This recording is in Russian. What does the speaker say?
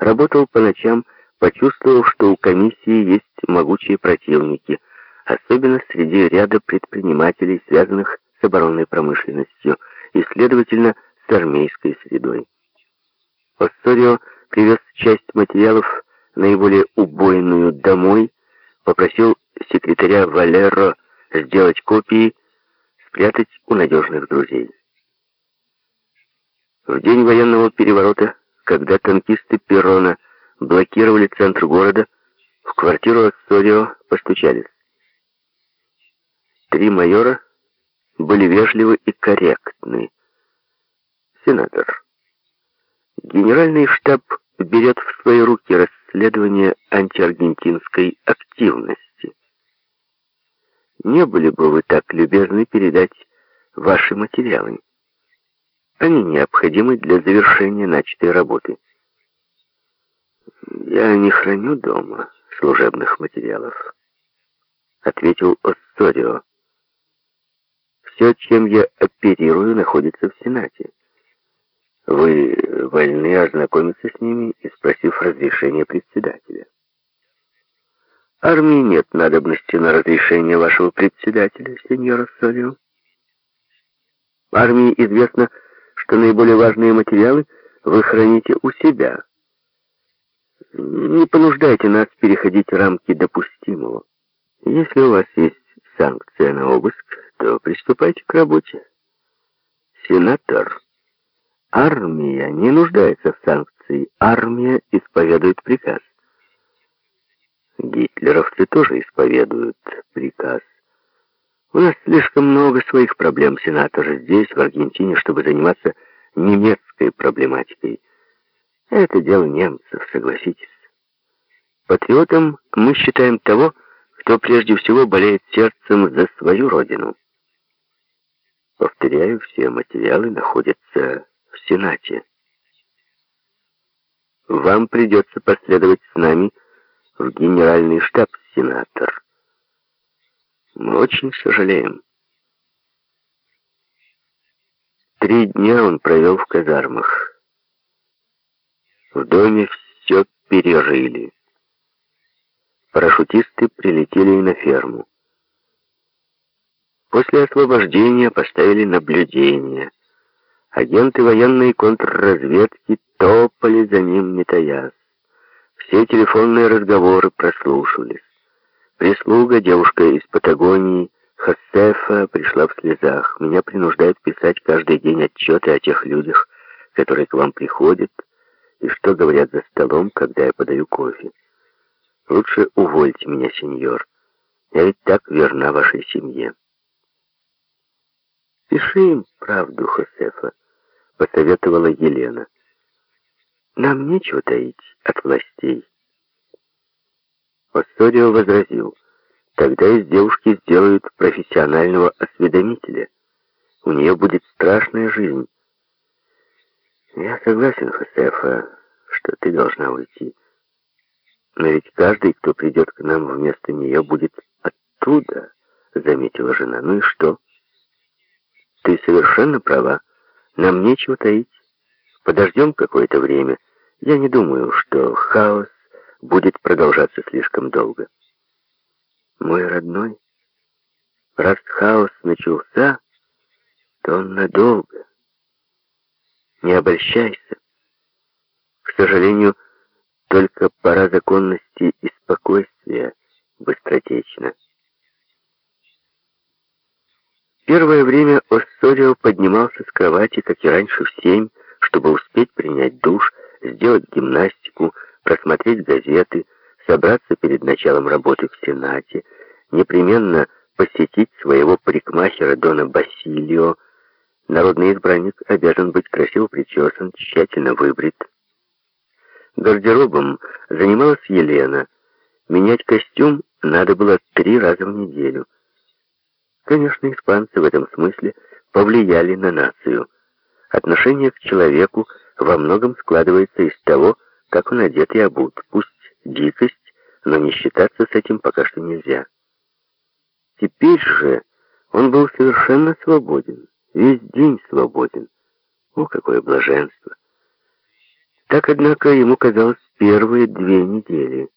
работал по ночам, почувствовав, что у комиссии есть могучие противники, особенно среди ряда предпринимателей, связанных с оборонной промышленностью и, следовательно, с армейской средой. Оссорио привез часть материалов, наиболее убойную, домой, попросил секретаря Валеро сделать копии, спрятать у надежных друзей. В день военного переворота, когда танкисты Перрона блокировали центр города, в квартиру Ассорио постучались. Три майора были вежливы и корректны. Сенатор. Генеральный штаб берет в свои руки расследование антиаргентинской активности. Не были бы вы так любезны передать ваши материалы? Они необходимы для завершения начатой работы. «Я не храню дома служебных материалов», — ответил Осторио. «Все, чем я оперирую, находится в Сенате. Вы вольны ознакомиться с ними и спросив разрешения председателя». «Армии нет надобности на разрешение вашего председателя, сеньор Осторио. Армии известно, что наиболее важные материалы вы храните у себя. Не понуждайте нас переходить рамки допустимого. Если у вас есть санкция на обыск, то приступайте к работе. Сенатор, армия не нуждается в санкции. Армия исповедует приказ. Гитлеровцы тоже исповедуют приказ. У нас слишком много своих проблем, сенатор, здесь, в Аргентине, чтобы заниматься немецкой проблематикой. Это дело немцев, согласитесь. Патриотом мы считаем того, кто прежде всего болеет сердцем за свою родину. Повторяю, все материалы находятся в Сенате. Вам придется последовать с нами в генеральный штаб, сенатор. Мы очень сожалеем. Три дня он провел в казармах. В доме все перерыли. Парашютисты прилетели на ферму. После освобождения поставили наблюдение. Агенты военной контрразведки топали за ним не таясь. Все телефонные разговоры прослушивались. Прислуга, девушка из Патагонии, Хосефа, пришла в слезах. Меня принуждают писать каждый день отчеты о тех людях, которые к вам приходят, и что говорят за столом, когда я подаю кофе. Лучше увольте меня, сеньор. Я ведь так верна вашей семье. Пиши им правду, Хосефа, посоветовала Елена. Нам нечего таить от властей. Оссорио возразил, тогда из девушки сделают профессионального осведомителя. У нее будет страшная жизнь. Я согласен, Хосефа, что ты должна уйти. Но ведь каждый, кто придет к нам вместо нее, будет оттуда, заметила жена. Ну и что? Ты совершенно права. Нам нечего таить. Подождем какое-то время. Я не думаю, что хаос будет продолжаться слишком долго. Мой родной, раз хаос начался, то он надолго. Не обольщайся. К сожалению, только пора законности и спокойствия быстротечна. Первое время Оссорио поднимался с кровати, как и раньше, в семь, чтобы успеть принять душ, сделать гимнастику, просмотреть газеты, собраться перед началом работы в Сенате, непременно посетить своего парикмахера Дона Басилио. Народный избранник обязан быть красиво причесан, тщательно выбрит. Гардеробом занималась Елена. Менять костюм надо было три раза в неделю. Конечно, испанцы в этом смысле повлияли на нацию. Отношение к человеку во многом складывается из того, как он одет и обут. Пусть дикость, но не считаться с этим пока что нельзя. Теперь же он был совершенно свободен, весь день свободен. О, какое блаженство! Так, однако, ему казалось первые две недели.